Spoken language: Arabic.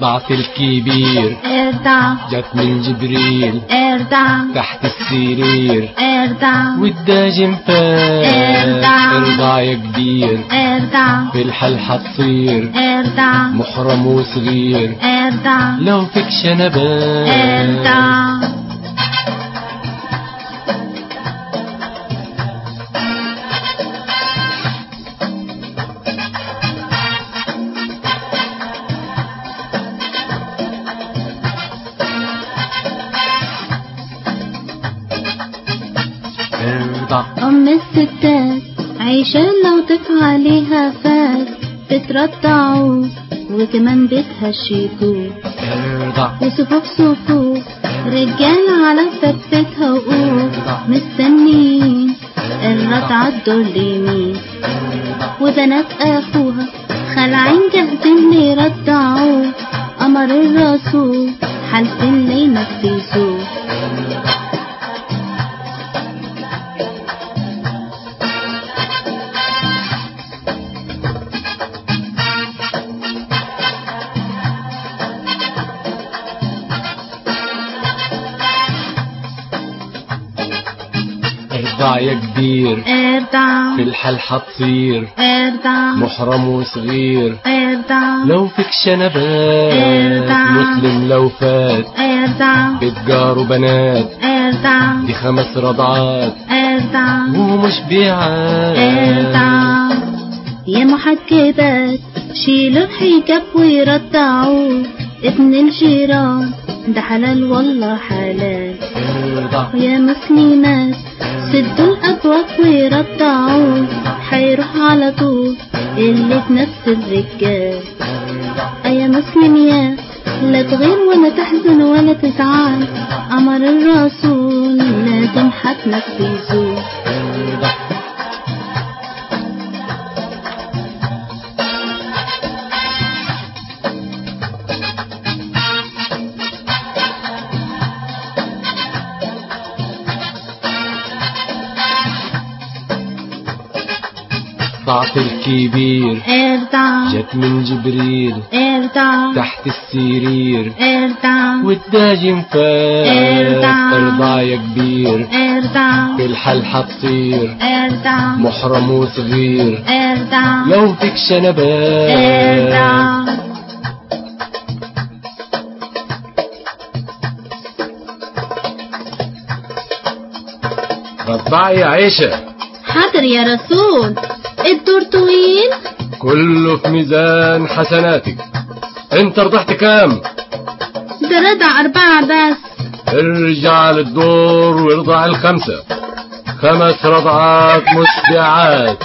ضعف الكبير ارضع جت من جبريل. ارضع تحت السرير. ارضع والداجم فات ارضع. ارضع يا كبير. ارضع في الحال حتصير ارضع محرم وصغير. ارضع لو فيك شنبات ارضع ارضع أم الستات عيشة لو ضيف عليها فات. بترضعوا وكمان بتهشيكوا ارضع وصفوف صفوف رجال على فتتها وقوف. مستنيين الرضعة تدور ليمين. وبنات أخوها خلعين جاهزين ليرضعوه. أمر الرسول حالفين لينفذوه ارضع يا كبير. ارضع في الحال حتصير. ارضع محرم وصغير. ارضع لو فيك شنبات. ارضع. مسلم لو فات. ارضع بتجار وبنات. ارضع دي خمس رضعات. ارضع ومش بيعات ارضع يا محجبات شيلوا الحجاب ويرضعوه. ابن الجيران ده حلال والله حلال. يا مسلمات سدوا الأبواب ويرضعوه حيروح على طول اللي نفس الرجال. يا مسلميات لا تغير ولا تحزن ولا تزعل. أمر الرسول لازم هتنفذوه ضعف الكبير ارضع جت من جبريل. ارضع تحت السرير. ارضع والداجم فات ارضع. ارضع يا كبير. ارضع في الحال حتصير. ارضع محرم وصغير. ارضع لو فيك شنبات ارضع رضعي يا عيشة. حاضر يا رسول. الدور طويل كله في ميزان حسناتك. انت رضعت كام؟ ده رضع أربعة بس. ارجع للدور وارضع الخمسة. خمس رضعات مشبعات